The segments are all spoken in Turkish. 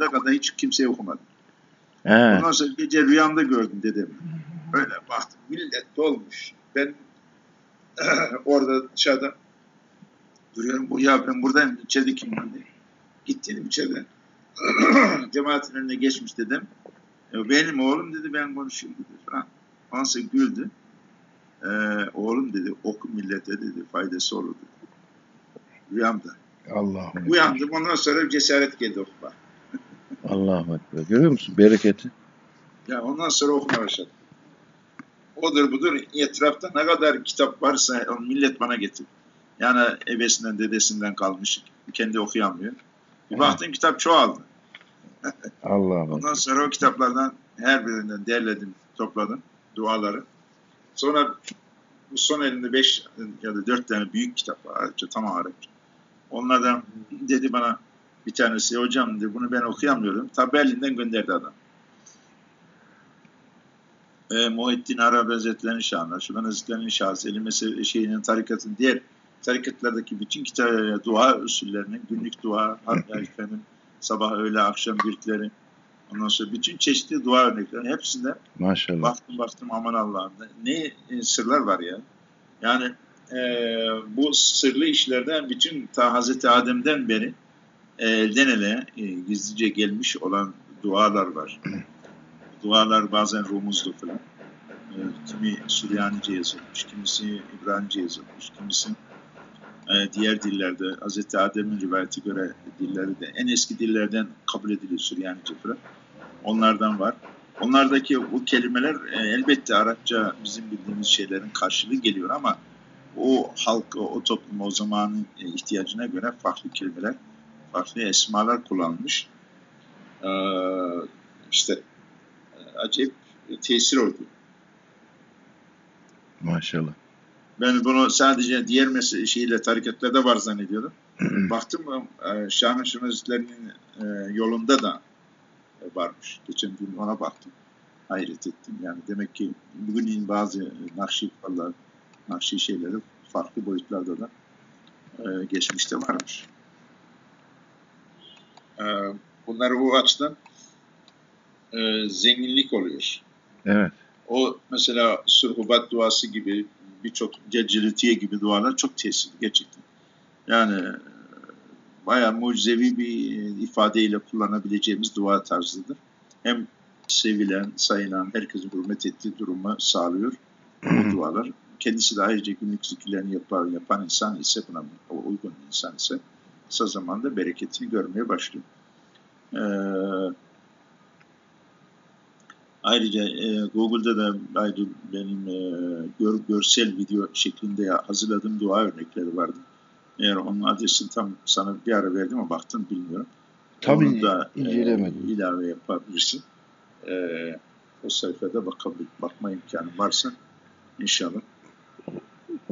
dörde kadar hiç kimseye okumadım. He. Ondan sonra gece rüyamda gördüm dedim. Öyle baktım millet dolmuş. Ben orada dışarıda duruyorum. Bu ya ben buradayım içeride kim var diye. Git dedim içeriden. Cemaatin önüne geçmiş dedim. E, benim oğlum dedi ben konuşayım dedi falan. Sonra güldü. E, oğlum dedi oku millete dedi faydası olur dedi. Rüyamda. Allah'ım. Uyandım ondan sonra cesaret geldi okuma. Allah'ım ekber. Görüyor musun bereketi? Ya ondan sonra okumaya başladım. Odur budur etrafta ne kadar kitap varsa onu millet bana getir. Yani ebesinden dedesinden kalmış. Kendi okuyamıyor. Bir baktım kitap çoğaldı. Allah'ım. Ondan sonra o kitaplardan her birinden derledim, topladım duaları. Sonra bu son elinde beş ya da dört tane büyük kitap var. Arapça, tamam Arapça. Onlardan dedi bana bir tanesi hocam dedi bunu ben okuyamıyorum. Ta Berlin'den gönderdi adam. E, Muhittin Arabi Hazretleri'nin şahına, Şuban Hazretleri'nin şahsı, eli mesele şeyinin tarikatın diğer tarikatlardaki bütün kitap, dua usullerinin, günlük dua, hatta efendim, sabah, öğle, akşam birlikleri, ondan sonra bütün çeşitli dua örnekleri hepsinde Maşallah. baktım baktım aman Allah'ım ne e, sırlar var ya. Yani e, bu sırlı işlerden bütün ta Hazreti Adem'den beri e, elden ele e, gizlice gelmiş olan dualar var. Dualar bazen rumuzlu falan. E, kimi Süryanice yazılmış, kimisi İbranice yazılmış, kimisi e, diğer dillerde Hazreti Adem'in rivayeti göre dilleri de en eski dillerden kabul ediliyor Süryanice falan. Onlardan var. Onlardaki bu kelimeler e, elbette Arapça bizim bildiğimiz şeylerin karşılığı geliyor ama o halk, o, o toplum, o zamanın e, ihtiyacına göre farklı kelimeler, farklı esmalar kullanmış. Ee, işte acayip tesir oldu. Maşallah. Ben bunu sadece diğer mesele şeyle tarikatlarda var zannediyordum. Baktım e, Şahın Hazretleri'nin e, yolunda da varmış. Geçen gün ona baktım. Hayret ettim. Yani demek ki bugünün bazı nakşi falan, nakşi şeyleri farklı boyutlarda da e, geçmişte varmış. E, bunlar o açıdan e, zenginlik oluyor. Evet. O mesela surhubat duası gibi birçok ceccilitiye gibi dualar çok tesirli gerçekten. Yani e, bayağı mucizevi bir ifadeyle kullanabileceğimiz dua tarzıdır. Hem sevilen, sayılan, herkesin hürmet ettiği durumu sağlıyor bu dualar. Kendisi de ayrıca günlük zikirlerini yapar, yapan insan ise buna uygun insan ise kısa zamanda bereketini görmeye başlıyor. Ee, ayrıca e, Google'da da ayrıca benim e, gör, görsel video şeklinde hazırladığım dua örnekleri vardı. Eğer onun adresini tam sana bir ara verdim ama baktım bilmiyorum. Tabii Onu da e, incelemedim. ilave yapabilirsin. E, o sayfada bakabil, bakma imkanı varsa inşallah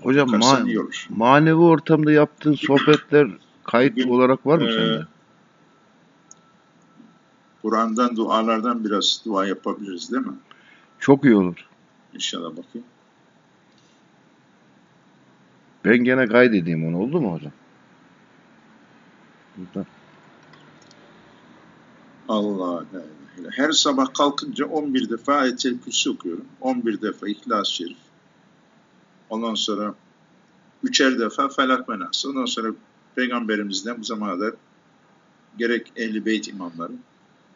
Hocam ma- manevi ortamda yaptığın sohbetler kayıt Bugün, olarak var mı e, sende? Kur'an'dan, dualardan biraz dua yapabiliriz değil mi? Çok iyi olur. İnşallah bakayım. Ben gene kaydedeyim onu oldu mu hocam? Burada. Allah illallah. Her sabah kalkınca 11 defa Ayet-el Kürsi okuyorum. 11 defa İhlas-ı Şerif. Ondan sonra üçer defa Felak ve Nas. Ondan sonra Peygamberimizden bu zamana kadar gerek Ehl-i Beyt imamları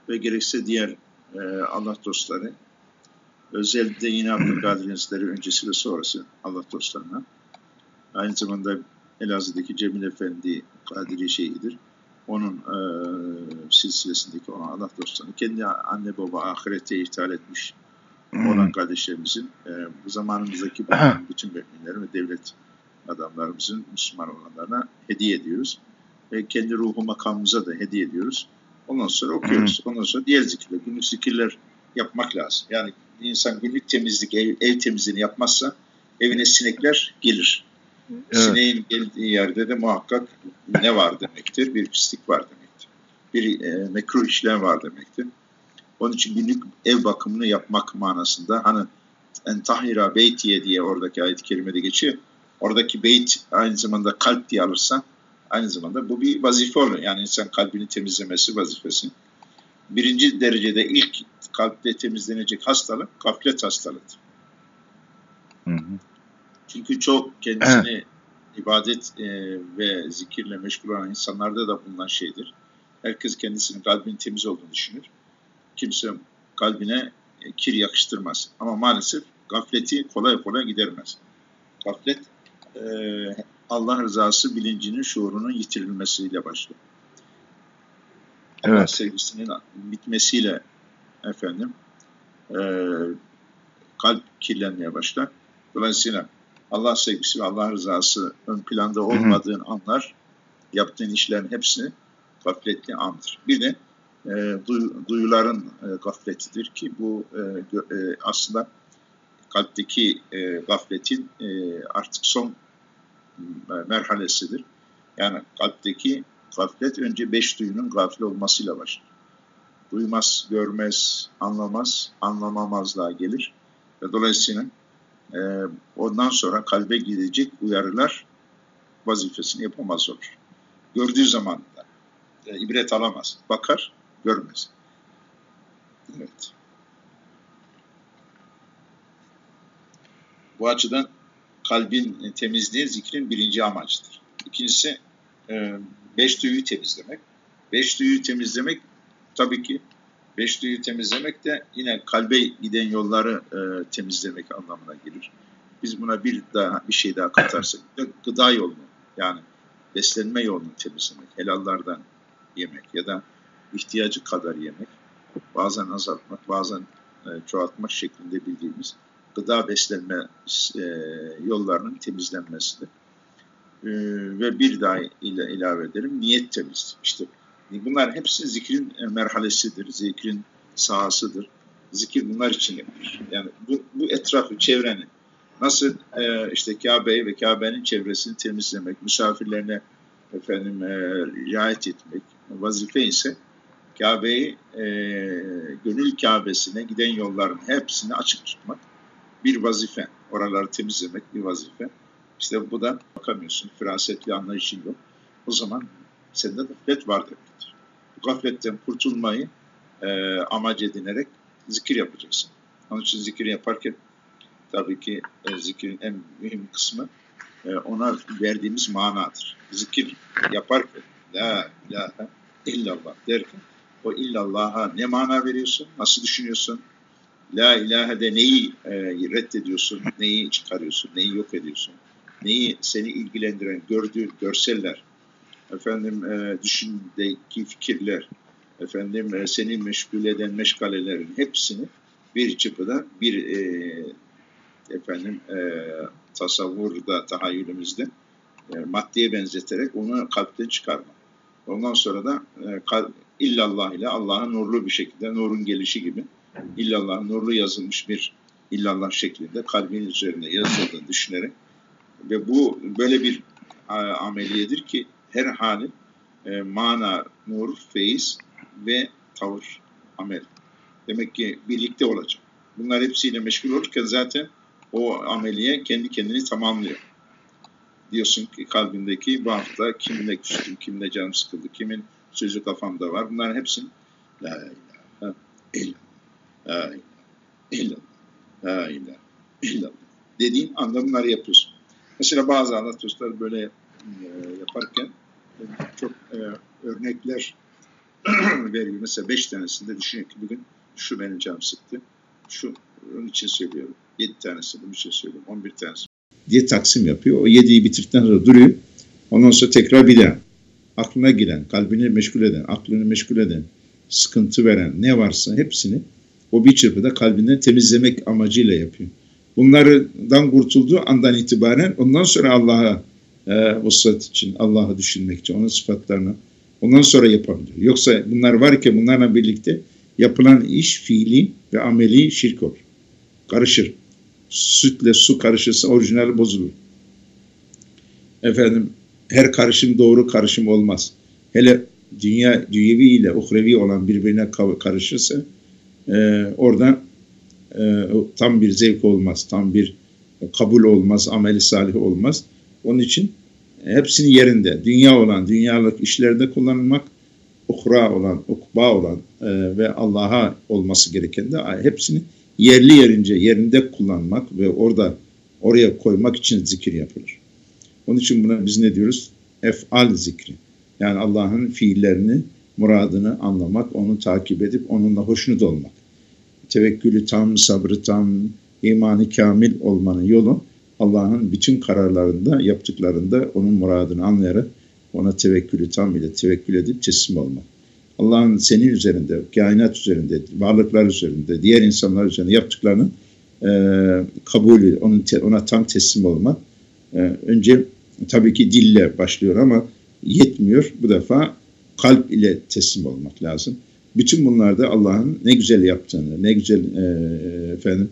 ve gerekse diğer e, Allah dostları özellikle yine Abdülkadir Hazretleri öncesi ve sonrası Allah dostlarına aynı zamanda Elazığ'daki Cemil Efendi Kadiri şeyidir. Onun e, silsilesindeki olan Allah dostlarını kendi anne baba ahirete ithal etmiş olan kardeşlerimizin e, bu zamanımızdaki bütün müminlerin ve devlet adamlarımızın Müslüman olanlarına hediye ediyoruz. Ve kendi ruhu makamımıza da hediye ediyoruz. Ondan sonra okuyoruz. Ondan sonra diğer zikirler, günlük zikirler yapmak lazım. Yani insan günlük temizlik, ev, ev temizliğini yapmazsa evine sinekler gelir. Evet. Sineğin geldiği yerde de muhakkak ne var demektir? Bir pislik var demektir. Bir e, mekruh işlem var demektir. Onun için günlük ev bakımını yapmak manasında hani en tahira beytiye diye oradaki ayet-i kerimede geçiyor. Oradaki beyt aynı zamanda kalp diye alırsan aynı zamanda bu bir vazife oluyor. Yani insan kalbini temizlemesi vazifesi. birinci derecede ilk kalpte temizlenecek hastalık gaflet hastalığıdır. Hı hı. Çünkü çok kendisini ibadet e, ve zikirle meşgul olan insanlarda da bulunan şeydir. Herkes kendisinin kalbinin temiz olduğunu düşünür. Kimse kalbine e, kir yakıştırmaz. Ama maalesef gafleti kolay kolay gidermez. Gaflet e, Allah rızası bilincinin, şuurunun yitirilmesiyle başlıyor. Allah Evet. sevgisinin bitmesiyle efendim e, kalp kirlenmeye başlar. Dolayısıyla Allah sevgisi ve Allah rızası ön planda olmadığın anlar yaptığın işlerin hepsi gafletli andır. Bir de e, duy- duyuların e, gafletidir ki bu e, e, aslında kalpteki e, gafletin e, artık son merhalesidir. Yani kalpteki gaflet önce beş duyunun gafil olmasıyla başlar. Duymaz, görmez, anlamaz, anlamamazlığa gelir. Ve dolayısıyla e, ondan sonra kalbe gidecek uyarılar vazifesini yapamaz olur. Gördüğü zaman da e, ibret alamaz. Bakar, görmez. Evet. Bu açıdan kalbin temizliği zikrin birinci amacıdır. İkincisi e, beş duyuyu temizlemek. Beş duyuyu temizlemek tabii ki beş duyuyu temizlemek de yine kalbe giden yolları e, temizlemek anlamına gelir. Biz buna bir daha bir şey daha katarsak da gıda yolunu yani beslenme yolunu temizlemek, helallardan yemek ya da ihtiyacı kadar yemek, bazen azaltmak, bazen e, çoğaltmak şeklinde bildiğimiz gıda beslenme e, yollarının temizlenmesidir. E, ve bir daha ile ilave edelim niyet temizliği. İşte bunlar hepsi zikrin merhalesidir, zikrin sahasıdır. Zikir bunlar için yapılır. Yani bu, bu etrafı, çevreni nasıl e, işte Kabe'yi ve Kabe'nin çevresini temizlemek, misafirlerine efendim e, riayet etmek vazife ise Kabe'yi e, gönül Kabe'sine giden yolların hepsini açık tutmak bir vazife. Oraları temizlemek bir vazife. İşte bu da bakamıyorsun. Firasetli anlayışın yok. O zaman sende gaflet var demektir. Bu gafletten kurtulmayı e, amaç edinerek zikir yapacaksın. Onun için zikir yaparken tabii ki e, zikrin en mühim kısmı e, ona verdiğimiz manadır. Zikir yaparken la ilahe illallah derken o illallah'a ne mana veriyorsun, nasıl düşünüyorsun, La ilahe'de neyi e, reddediyorsun, neyi çıkarıyorsun, neyi yok ediyorsun, neyi seni ilgilendiren gördüğün görseller, efendim e, düşündeki fikirler, efendim e, seni meşgul eden meşgalelerin hepsini bir çıpıda bir e, efendim e, tasavvurda, tahayyülümüzde e, maddeye benzeterek onu kalpten çıkarma. Ondan sonra da e, illallah ile Allah'ın nurlu bir şekilde, nurun gelişi gibi illallah nurlu yazılmış bir illallah şeklinde kalbin üzerine yazıldığını düşünerek ve bu böyle bir a, ameliyedir ki her halin e, mana, nur, feyiz ve tavır, amel. Demek ki birlikte olacak. Bunlar hepsiyle meşgul olurken zaten o ameliye kendi kendini tamamlıyor. Diyorsun ki kalbindeki bu hafta kiminle küstüm, kiminle canım sıkıldı, kimin sözü kafamda var. Bunların hepsini la ilahe illallah La illallah. La ilahe illallah. Dediğin anda bunları yapıyorsun. Mesela bazı anlatıyorlar böyle e, yaparken çok e, örnekler veriyor. Mesela beş tanesinde düşünüyor ki bugün şu benim canım sıktı. Şu onun için söylüyorum. Yedi tanesi bunun için söylüyorum. On bir tanesi. Diye taksim yapıyor. O yediyi bitirdikten sonra duruyor. Ondan sonra tekrar bir daha. Aklına giren, kalbini meşgul eden, aklını meşgul eden, sıkıntı veren ne varsa hepsini o bir çırpıda kalbinden temizlemek amacıyla yapıyor. Bunlardan kurtulduğu andan itibaren ondan sonra Allah'a e, vuslat için, Allah'ı düşünmek için, onun sıfatlarını ondan sonra yapabiliyor. Yoksa bunlar varken bunlarla birlikte yapılan iş fiili ve ameli şirk olur. Karışır. Sütle su karışırsa orijinali bozulur. Efendim her karışım doğru karışım olmaz. Hele dünya dünyevi ile uhrevi olan birbirine karışırsa e, orada e, tam bir zevk olmaz, tam bir kabul olmaz, ameli salih olmaz. Onun için hepsini yerinde, dünya olan, dünyalık işlerde kullanılmak, uhra olan, ukba olan, e, ve Allah'a olması gereken de hepsini yerli yerince yerinde kullanmak ve orada oraya koymak için zikir yapılır. Onun için buna biz ne diyoruz? Efal zikri. Yani Allah'ın fiillerini, muradını anlamak, onu takip edip onunla hoşnut olmak. Tevekkülü tam, sabrı tam, imanı kamil olmanın yolu Allah'ın bütün kararlarında, yaptıklarında onun muradını anlayarak ona tevekkülü tam ile tevekkül edip teslim olmak. Allah'ın senin üzerinde, kainat üzerinde, varlıklar üzerinde, diğer insanlar üzerinde yaptıklarının e, kabulü, onun te, ona tam teslim olmak. E, önce tabii ki dille başlıyor ama yetmiyor. Bu defa kalp ile teslim olmak lazım. Bütün bunlarda Allah'ın ne güzel yaptığını, ne güzel e, efendim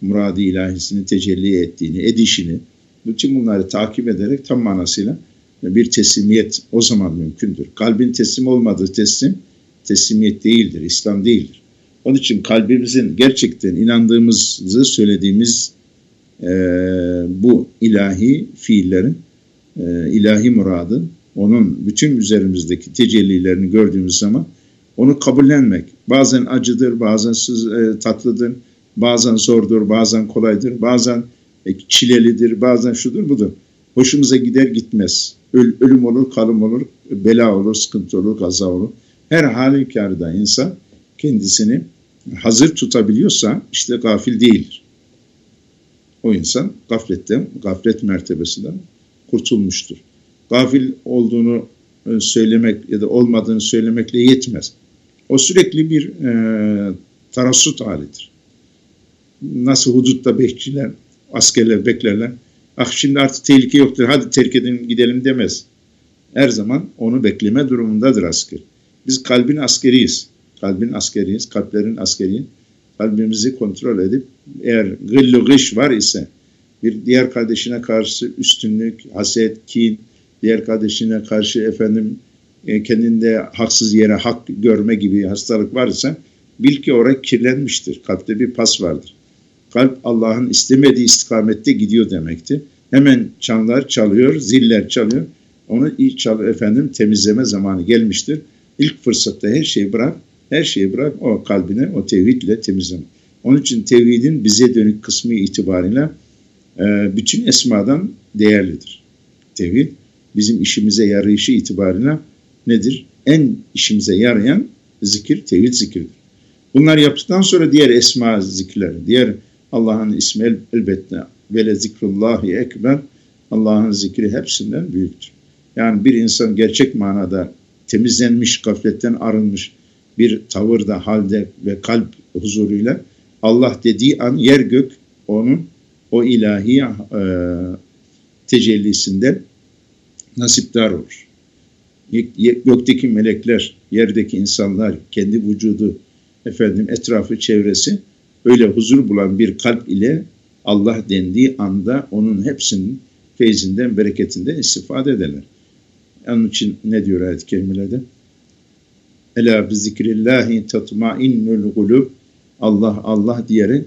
muradi ilahisini tecelli ettiğini, edişini, bütün bunları takip ederek tam manasıyla bir teslimiyet o zaman mümkündür. Kalbin teslim olmadığı teslim, teslimiyet değildir, İslam değildir. Onun için kalbimizin gerçekten inandığımızı söylediğimiz e, bu ilahi fiillerin, e, ilahi muradın, onun bütün üzerimizdeki tecellilerini gördüğümüz zaman onu kabullenmek. Bazen acıdır, bazen sız, e, tatlıdır, bazen zordur, bazen kolaydır, bazen e, çilelidir, bazen şudur budur. Hoşumuza gider gitmez. Öl, ölüm olur, kalım olur, bela olur, sıkıntı olur, kaza olur. Her halükarda insan kendisini hazır tutabiliyorsa işte gafil değildir. O insan gafletten, gaflet mertebesinden kurtulmuştur. Gafil olduğunu e, söylemek ya da olmadığını söylemekle yetmez. O sürekli bir e, tarassut halidir. Nasıl hudutta bekçiler, askerler beklerler. Ah şimdi artık tehlike yoktur, hadi terk edin gidelim demez. Her zaman onu bekleme durumundadır asker. Biz kalbin askeriyiz. Kalbin askeriyiz, kalplerin askeriyiz. Kalbimizi kontrol edip eğer gıllı gış var ise bir diğer kardeşine karşı üstünlük, haset, kin, diğer kardeşine karşı efendim e, kendinde haksız yere hak görme gibi hastalık varsa bil ki oraya kirlenmiştir. Kalpte bir pas vardır. Kalp Allah'ın istemediği istikamette gidiyor demektir. Hemen çanlar çalıyor, ziller çalıyor. Onu ilk çal efendim temizleme zamanı gelmiştir. İlk fırsatta her şeyi bırak, her şeyi bırak o kalbine o tevhidle temizleme. Onun için tevhidin bize dönük kısmı itibariyle e, bütün esmadan değerlidir. Tevhid bizim işimize yarayışı itibariyle nedir? En işimize yarayan zikir, tevhid zikirdir. Bunlar yaptıktan sonra diğer esma zikirler, diğer Allah'ın ismi elbette ve le zikrullahi ekber Allah'ın zikri hepsinden büyüktür. Yani bir insan gerçek manada temizlenmiş, gafletten arınmış bir tavırda, halde ve kalp huzuruyla Allah dediği an yer gök onun o ilahi e, tecellisinden nasipdar olur. Gökteki melekler, yerdeki insanlar, kendi vücudu, efendim etrafı, çevresi öyle huzur bulan bir kalp ile Allah dendiği anda onun hepsinin feyzinden, bereketinden istifade ederler. Onun için ne diyor ayet-i kerimelerde? Ela bi zikrillahi tatmainnul gulub Allah Allah diyerek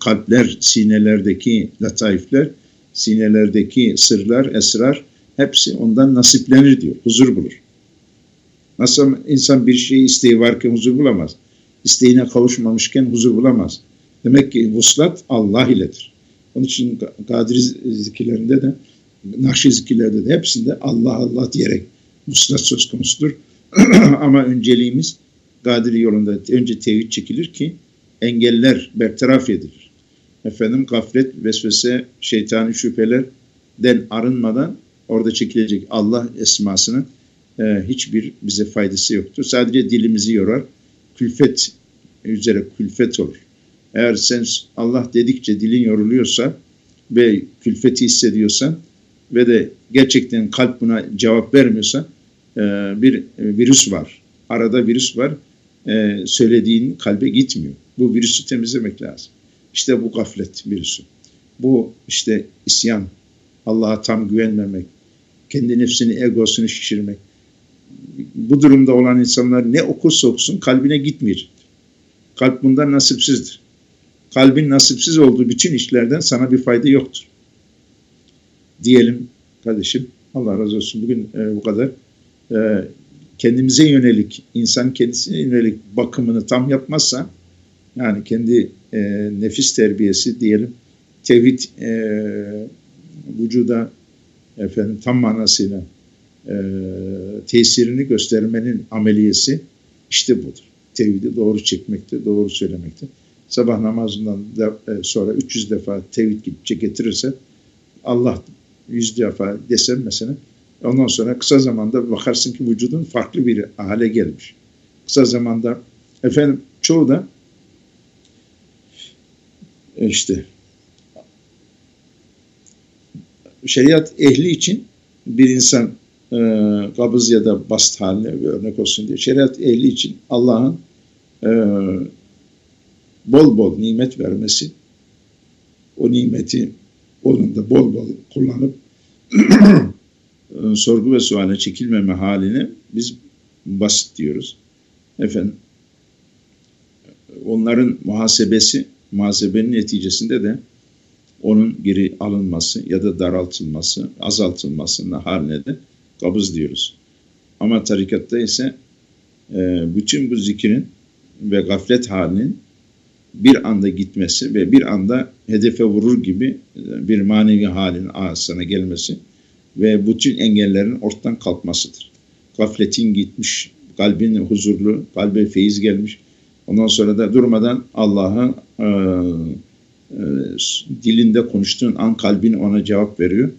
kalpler, sinelerdeki lataifler, sinelerdeki sırlar, esrar hepsi ondan nasiplenir diyor. Huzur bulur. Nasıl insan bir şey isteği varken huzur bulamaz. İsteğine kavuşmamışken huzur bulamaz. Demek ki vuslat Allah iledir. Onun için Kadiri zikirlerinde de Nakşi zikirlerde de hepsinde Allah Allah diyerek vuslat söz konusudur. Ama önceliğimiz Kadiri yolunda önce tevhid çekilir ki engeller bertaraf edilir. Efendim gaflet, vesvese, şeytani şüphelerden arınmadan orada çekilecek Allah esmasının e, hiçbir bize faydası yoktur. Sadece dilimizi yorar, külfet üzere külfet olur. Eğer sen Allah dedikçe dilin yoruluyorsa ve külfeti hissediyorsan ve de gerçekten kalp buna cevap vermiyorsa e, bir virüs var. Arada virüs var. E, söylediğin kalbe gitmiyor. Bu virüsü temizlemek lazım. İşte bu gaflet virüsü. Bu işte isyan, Allah'a tam güvenmemek, kendi nefsini, egosunu şişirmek. Bu durumda olan insanlar ne okursa okusun kalbine gitmeyecek. Kalp bundan nasipsizdir. Kalbin nasipsiz olduğu bütün işlerden sana bir fayda yoktur. Diyelim kardeşim, Allah razı olsun bugün e, bu kadar. E, kendimize yönelik, insan kendisine yönelik bakımını tam yapmazsa, yani kendi e, nefis terbiyesi diyelim, tevhid e, vücuda efendim tam manasıyla e, tesirini göstermenin ameliyesi işte budur. Tevhidi doğru çekmekte, doğru söylemekte. Sabah namazından da, e, sonra 300 defa tevhid getirirse Allah 100 defa desem mesela ondan sonra kısa zamanda bakarsın ki vücudun farklı bir hale gelmiş. Kısa zamanda efendim çoğu da işte şeriat ehli için bir insan e, kabız ya da bast haline bir örnek olsun diye şeriat ehli için Allah'ın e, bol bol nimet vermesi o nimeti onun da bol bol kullanıp sorgu ve suale çekilmeme halini biz basit diyoruz. Efendim onların muhasebesi muhasebenin neticesinde de onun geri alınması ya da daraltılması, azaltılmasının haline de kabız diyoruz. Ama tarikatta ise e, bütün bu zikrin ve gaflet halinin bir anda gitmesi ve bir anda hedefe vurur gibi e, bir manevi halin ağzına gelmesi ve bütün engellerin ortadan kalkmasıdır. Gafletin gitmiş, kalbin huzurlu, kalbe feyiz gelmiş. Ondan sonra da durmadan Allah'a e, e, dilinde konuştuğun an kalbin ona cevap veriyor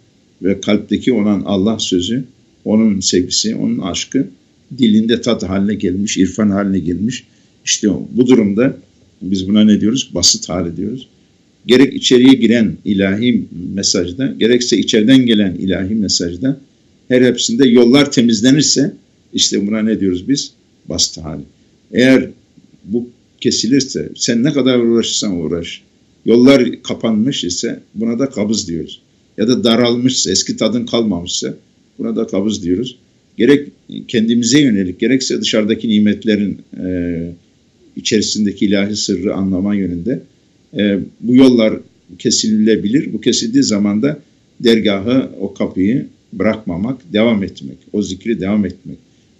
ve kalpteki olan Allah sözü, onun sevgisi, onun aşkı dilinde tat haline gelmiş, irfan haline gelmiş. İşte bu durumda biz buna ne diyoruz? Basit hali diyoruz. Gerek içeriye giren ilahi mesajda, gerekse içeriden gelen ilahi mesajda her hepsinde yollar temizlenirse işte buna ne diyoruz biz? Basit hali. Eğer bu kesilirse sen ne kadar uğraşırsan uğraş, yollar kapanmış ise buna da kabız diyoruz. Ya da daralmışsa, eski tadın kalmamışsa buna da kabız diyoruz. Gerek kendimize yönelik, gerekse dışarıdaki nimetlerin e, içerisindeki ilahi sırrı anlama yönünde e, bu yollar kesilebilir. Bu kesildiği zaman da dergahı, o kapıyı bırakmamak, devam etmek, o zikri devam etmek.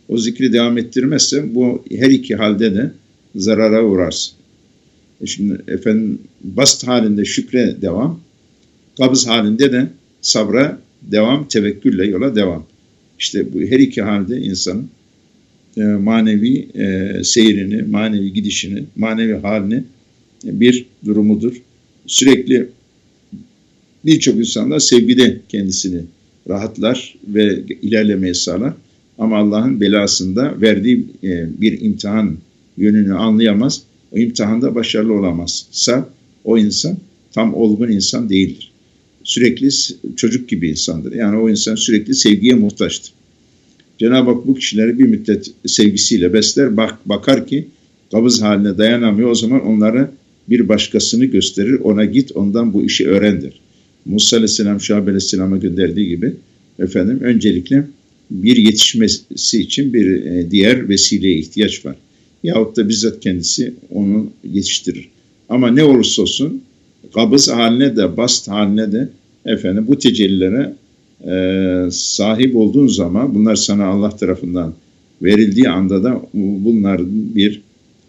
O zikri devam ettirmezse bu her iki halde de zarara uğrarsın. E şimdi efendim bast halinde şükre devam, kabız halinde de sabra devam, tevekkülle yola devam. İşte bu her iki halde insanın e, manevi e, seyrini, manevi gidişini, manevi halini bir durumudur. Sürekli birçok insanlar sevgide kendisini rahatlar ve ilerlemeye sağlar. Ama Allah'ın belasında verdiği e, bir imtihan yönünü anlayamaz. O imtihanda başarılı olamazsa o insan tam olgun insan değildir. Sürekli çocuk gibi insandır. Yani o insan sürekli sevgiye muhtaçtır. Cenab-ı Hak bu kişileri bir müddet sevgisiyle besler, bak, bakar ki kabız haline dayanamıyor. O zaman onları bir başkasını gösterir, ona git ondan bu işi öğrendir. Musa Aleyhisselam Şahab Aleyhisselam'a gönderdiği gibi efendim öncelikle bir yetişmesi için bir e, diğer vesileye ihtiyaç var. Yahut da bizzat kendisi onu yetiştirir. Ama ne olursa olsun kabız haline de bast haline de efendim bu tecellilere e, sahip olduğun zaman bunlar sana Allah tarafından verildiği anda da bunlar bir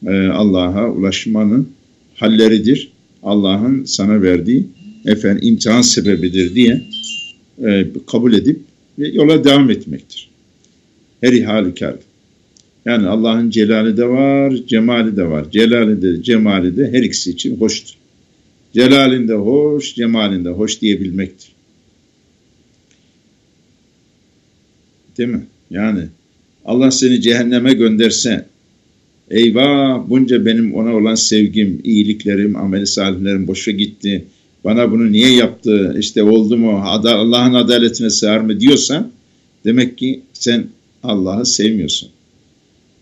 e, Allah'a ulaşmanın halleridir. Allah'ın sana verdiği efendim imtihan sebebidir diye e, kabul edip ve yola devam etmektir. Her halükarda. Yani Allah'ın celali de var, cemali de var. Celali de, cemali de her ikisi için hoştur. Celalinde hoş, cemalinde hoş diyebilmektir. Değil mi? Yani Allah seni cehenneme gönderse, eyvah bunca benim ona olan sevgim, iyiliklerim, ameli salihlerim boşa gitti. Bana bunu niye yaptı, işte oldu mu, Allah'ın adaletine sığar mı diyorsan, demek ki sen Allah'ı sevmiyorsun.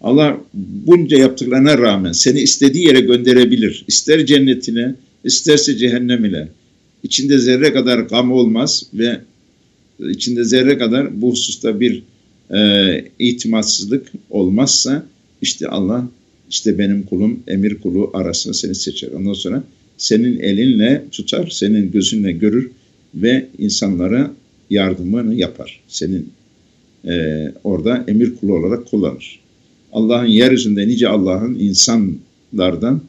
Allah bunca yaptıklarına rağmen seni istediği yere gönderebilir. İster cennetine, isterse cehennemine. İçinde zerre kadar gam olmaz ve içinde zerre kadar bu hususta bir e, itimatsızlık olmazsa işte Allah işte benim kulum emir kulu arasında seni seçer. Ondan sonra senin elinle tutar, senin gözünle görür ve insanlara yardımını yapar. Senin e, orada emir kulu olarak kullanır. Allah'ın yeryüzünde nice Allah'ın insanlardan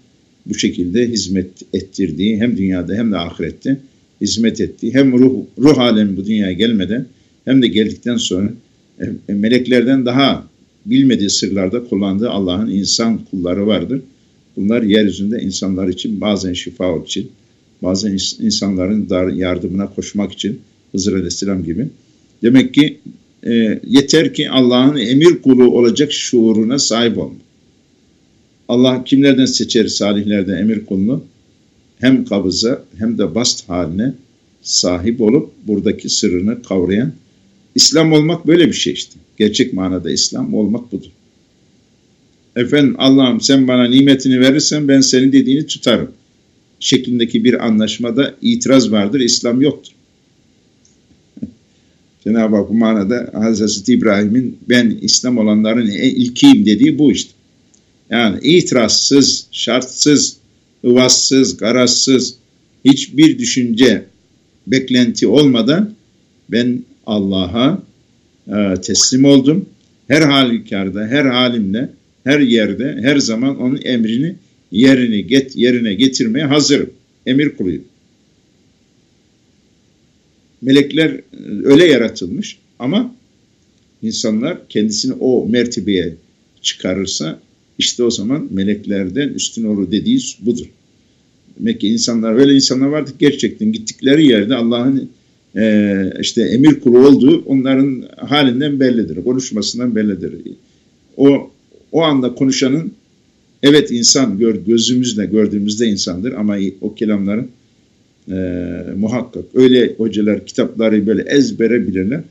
bu şekilde hizmet ettirdiği hem dünyada hem de ahirette hizmet ettiği hem ruh, ruh alemi bu dünyaya gelmeden hem de geldikten sonra e, e, meleklerden daha bilmediği sırlarda kullandığı Allah'ın insan kulları vardır. Bunlar yeryüzünde insanlar için bazen şifa için, bazen insanların yardımına koşmak için Hızır Aleyhisselam gibi. Demek ki e, yeter ki Allah'ın emir kulu olacak şuuruna sahip olma. Allah kimlerden seçer salihlerden emir kulunu? Hem kabıza hem de bast haline sahip olup buradaki sırrını kavrayan İslam olmak böyle bir şey işte. Gerçek manada İslam olmak budur. Efendim Allah'ım sen bana nimetini verirsen ben senin dediğini tutarım. Şeklindeki bir anlaşmada itiraz vardır. İslam yoktur. Cenab-ı Hak bu manada Hazreti İbrahim'in ben İslam olanların ilkiyim dediği bu işte. Yani itirazsız, şartsız, ıvazsız, garazsız, hiçbir düşünce, beklenti olmadan ben Allah'a e, teslim oldum. Her halükarda, her halimle, her yerde, her zaman onun emrini yerini get, yerine getirmeye hazırım. Emir kuluyum. Melekler e, öyle yaratılmış ama insanlar kendisini o mertebeye çıkarırsa işte o zaman meleklerden üstün olur dediği budur. Demek ki insanlar öyle insanlar vardı gerçekten gittikleri yerde Allah'ın e, işte emir kulu olduğu onların halinden bellidir, konuşmasından bellidir. O o anda konuşanın evet insan gör, gözümüzle gördüğümüzde insandır ama o kelamların e, muhakkak öyle hocalar kitapları böyle ezbere bilirler.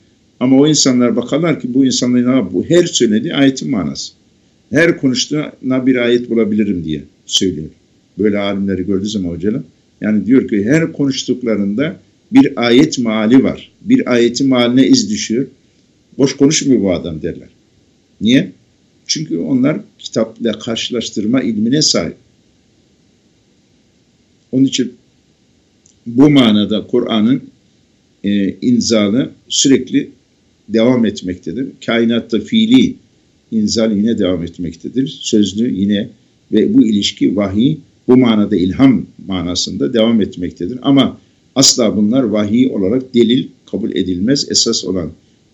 Ama o insanlar bakarlar ki bu insanların bu her söylediği ayetin manası. Her konuştuğuna bir ayet bulabilirim diye söylüyor. Böyle alimleri gördüğü zaman hocalar. Yani diyor ki her konuştuklarında bir ayet mali var. Bir ayetin maline iz düşüyor. Boş konuşmuyor bu adam derler. Niye? Çünkü onlar kitapla karşılaştırma ilmine sahip. Onun için bu manada Kur'an'ın e, inzalı sürekli devam etmektedir. Kainatta fiili inzal yine devam etmektedir. Sözlü yine ve bu ilişki vahiy bu manada ilham manasında devam etmektedir. Ama asla bunlar vahiy olarak delil kabul edilmez. Esas olan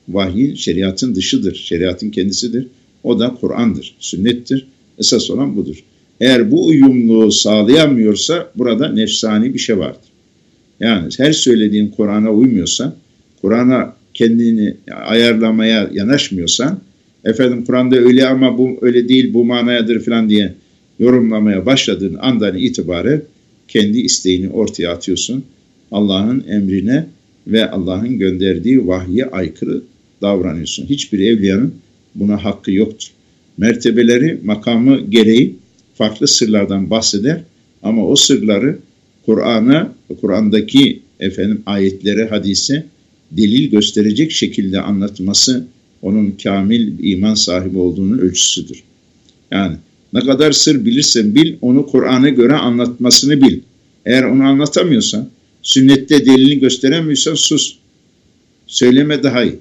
vahiy şeriatın dışıdır, şeriatın kendisidir. O da Kur'an'dır, sünnettir. Esas olan budur. Eğer bu uyumluluğu sağlayamıyorsa burada nefsani bir şey vardır. Yani her söylediğin Kur'an'a uymuyorsa, Kur'an'a kendini ayarlamaya yanaşmıyorsan, efendim Kur'an'da öyle ama bu öyle değil, bu manayadır falan diye yorumlamaya başladığın andan itibaren kendi isteğini ortaya atıyorsun. Allah'ın emrine ve Allah'ın gönderdiği vahye aykırı davranıyorsun. Hiçbir evliyanın buna hakkı yoktur. Mertebeleri, makamı gereği farklı sırlardan bahseder ama o sırları Kur'an'a, Kur'an'daki efendim ayetlere, hadise delil gösterecek şekilde anlatması onun kamil iman sahibi olduğunun ölçüsüdür. Yani ne kadar sır bilirsen bil, onu Kur'an'a göre anlatmasını bil. Eğer onu anlatamıyorsan, sünnette delilini gösteremiyorsan sus. Söyleme daha iyi.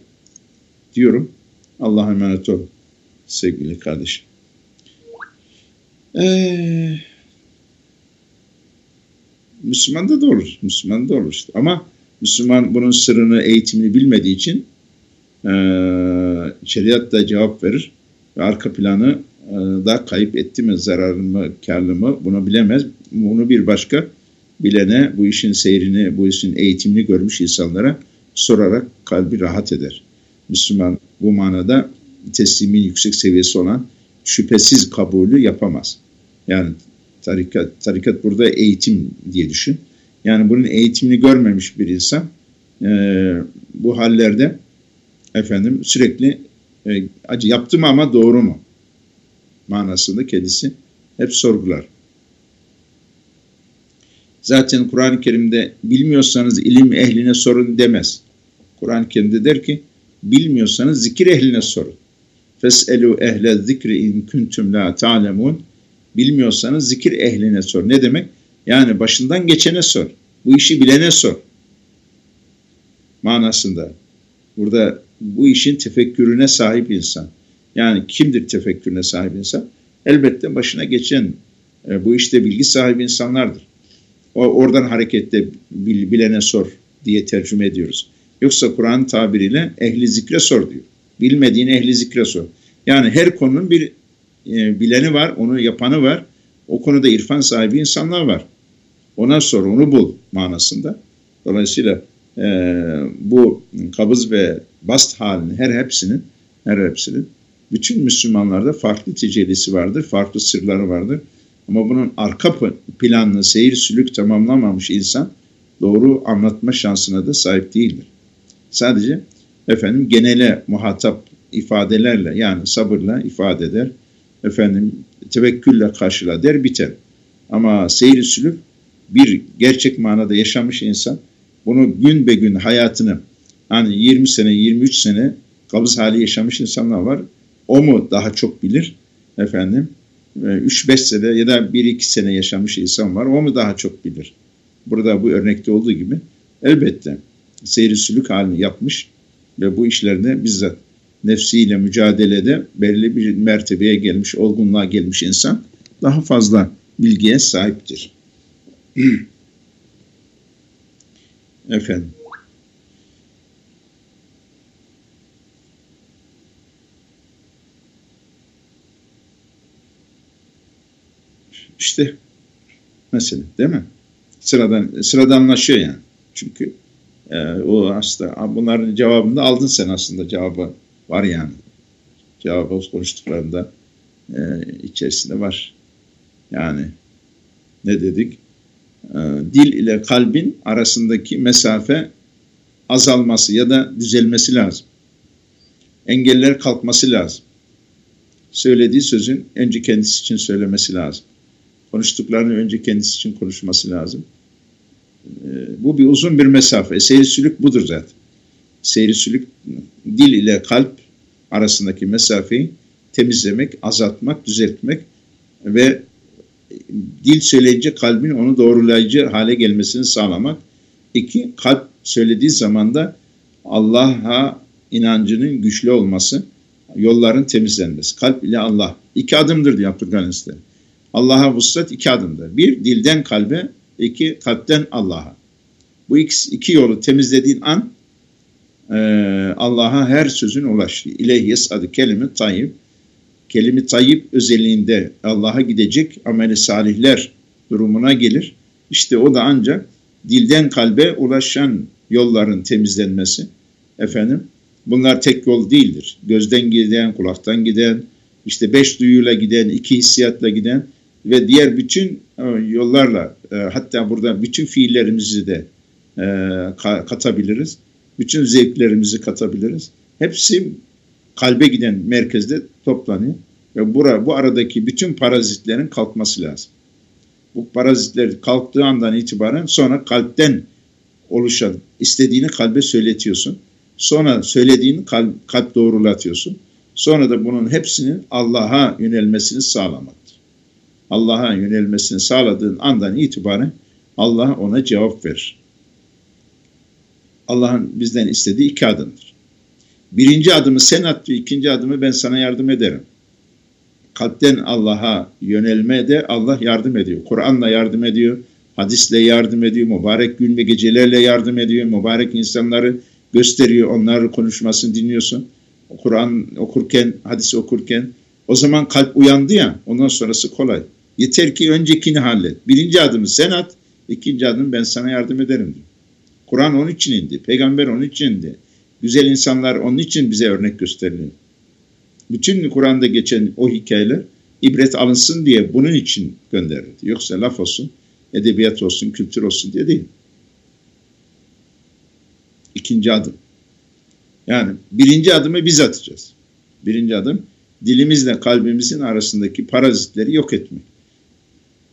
Diyorum. Allah'a emanet ol sevgili kardeşim. Ee, Müslüman da olur. Müslüman da olur işte. Ama Müslüman bunun sırrını, eğitimini bilmediği için e, şeriat cevap verir. Ve arka planı e, da kayıp etti mi, zararlı mı, karlı mı bunu bilemez. Bunu bir başka bilene, bu işin seyrini, bu işin eğitimini görmüş insanlara sorarak kalbi rahat eder. Müslüman bu manada teslimin yüksek seviyesi olan şüphesiz kabulü yapamaz. Yani tarikat, tarikat burada eğitim diye düşün. Yani bunun eğitimini görmemiş bir insan e, bu hallerde efendim sürekli e, acı yaptım ama doğru mu? manasında kendisi hep sorgular. Zaten Kur'an-ı Kerim'de bilmiyorsanız ilim ehline sorun demez. Kur'an-ı Kerim'de der ki bilmiyorsanız zikir ehline sorun. Feselu ehle zikri in kuntum la ta'lemun. Bilmiyorsanız zikir ehline sor. Ne demek? Yani başından geçene sor. Bu işi bilene sor. Manasında. Burada bu işin tefekkürüne sahip insan. Yani kimdir tefekkürüne sahip insan? Elbette başına geçen e, bu işte bilgi sahibi insanlardır. O, oradan hareketle bil, bilene sor diye tercüme ediyoruz. Yoksa Kur'an tabiriyle ehli zikre sor diyor. Bilmediğini ehli zikre sor. Yani her konunun bir e, bileni var, onu yapanı var. O konuda irfan sahibi insanlar var. Ona sor, onu bul manasında. Dolayısıyla e, bu kabız ve bast halini her hepsinin her hepsinin bütün Müslümanlarda farklı tecellisi vardır, farklı sırları vardır. Ama bunun arka planını seyir sülük tamamlamamış insan doğru anlatma şansına da sahip değildir. Sadece efendim genele muhatap ifadelerle yani sabırla ifade eder. Efendim tevekkülle karşıla der biter. Ama seyir sülük bir gerçek manada yaşamış insan bunu gün be gün hayatını hani 20 sene 23 sene kabız hali yaşamış insanlar var. O mu daha çok bilir efendim? 3-5 e, sene ya da 1-2 sene yaşamış insan var. O mu daha çok bilir? Burada bu örnekte olduğu gibi elbette seyri sülük halini yapmış ve bu işlerde bizzat nefsiyle mücadelede belli bir mertebeye gelmiş, olgunluğa gelmiş insan daha fazla bilgiye sahiptir. Efendim. İşte mesela değil mi? Sıradan sıradanlaşıyor yani. Çünkü e, o aslında bunların cevabını aldın sen aslında cevabı var yani. Cevabı konuştuklarında e, içerisinde var. Yani ne dedik? E, dil ile kalbin arasındaki mesafe azalması ya da düzelmesi lazım. Engeller kalkması lazım. Söylediği sözün önce kendisi için söylemesi lazım. Konuştuklarını önce kendisi için konuşması lazım. E, bu bir uzun bir mesafe. Seyrisülük budur zaten. Seyrisülük dil ile kalp arasındaki mesafeyi temizlemek, azaltmak, düzeltmek ve dil söyleyince kalbin onu doğrulayıcı hale gelmesini sağlamak. İki, kalp söylediği zaman da Allah'a inancının güçlü olması, yolların temizlenmesi. Kalp ile Allah. iki adımdır diyor Abdülkadir Allah'a vuslat iki adımdır. Bir, dilden kalbe, iki, kalpten Allah'a. Bu iki, iki yolu temizlediğin an e, Allah'a her sözün ulaştığı. İleyhi yes'adı kelime tayyip kelime tayyip özelliğinde Allah'a gidecek ameli salihler durumuna gelir. İşte o da ancak dilden kalbe ulaşan yolların temizlenmesi. Efendim bunlar tek yol değildir. Gözden giden, kulaktan giden, işte beş duyuyla giden, iki hissiyatla giden ve diğer bütün e, yollarla e, hatta burada bütün fiillerimizi de e, katabiliriz. Bütün zevklerimizi katabiliriz. Hepsi kalbe giden merkezde toplanıyor. Ve bura, bu aradaki bütün parazitlerin kalkması lazım. Bu parazitler kalktığı andan itibaren sonra kalpten oluşan istediğini kalbe söyletiyorsun. Sonra söylediğini kalp, kalp doğrulatıyorsun. Sonra da bunun hepsinin Allah'a yönelmesini sağlamaktır. Allah'a yönelmesini sağladığın andan itibaren Allah ona cevap verir. Allah'ın bizden istediği iki adımdır. Birinci adımı sen at ikinci adımı ben sana yardım ederim. Kalpten Allah'a yönelme de Allah yardım ediyor. Kur'an'la yardım ediyor, hadisle yardım ediyor, mübarek gün ve gecelerle yardım ediyor, mübarek insanları gösteriyor, onların konuşmasını dinliyorsun. Kur'an okurken, hadis okurken o zaman kalp uyandı ya, ondan sonrası kolay. Yeter ki öncekini hallet. Birinci adımı sen at, ikinci adımı ben sana yardım ederim diyor. Kur'an onun için indi, peygamber onun için indi. Güzel insanlar onun için bize örnek gösteriliyor. Bütün Kur'an'da geçen o hikayeler ibret alınsın diye bunun için gönderildi. Yoksa laf olsun, edebiyat olsun, kültür olsun diye değil. İkinci adım. Yani birinci adımı biz atacağız. Birinci adım dilimizle kalbimizin arasındaki parazitleri yok etmek.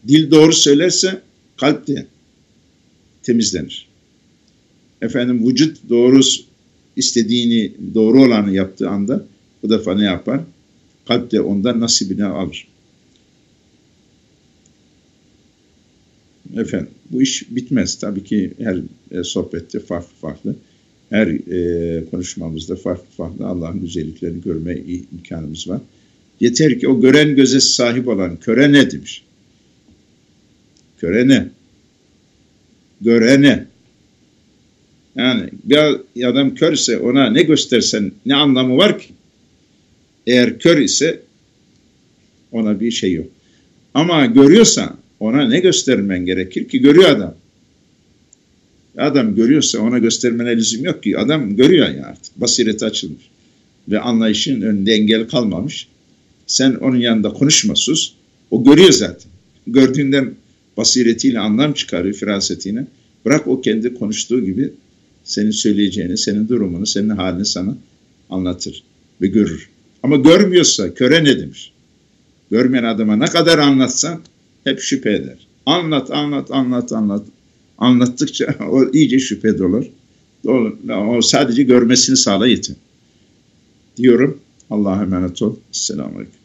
Dil doğru söylerse kalp de temizlenir. Efendim vücut doğru istediğini, doğru olanı yaptığı anda bu defa ne yapar? Kalp de ondan nasibini alır. Efendim bu iş bitmez. Tabii ki her e, sohbette farklı farklı. her e, konuşmamızda farklı farklı Allah'ın güzelliklerini görme imkanımız var. Yeter ki o gören göze sahip olan köre ne demiş? Köre ne? Görene. Yani bir adam kör ise ona ne göstersen ne anlamı var ki? Eğer kör ise ona bir şey yok. Ama görüyorsa ona ne göstermen gerekir ki? Görüyor adam. Adam görüyorsa ona göstermene lüzum yok ki. Adam görüyor ya artık. Basireti açılmış. Ve anlayışın önünde engel kalmamış. Sen onun yanında konuşma sus. O görüyor zaten. Gördüğünden basiretiyle anlam çıkarıyor firasetiyle. Bırak o kendi konuştuğu gibi senin söyleyeceğini, senin durumunu, senin halini sana anlatır ve görür. Ama görmüyorsa köre ne demiş? Görmeyen adama ne kadar anlatsan hep şüphe eder. Anlat, anlat, anlat, anlat. Anlattıkça o iyice şüphe dolar. O sadece görmesini sağla yetin. Diyorum. Allah'a emanet ol. Selamun Aleyküm.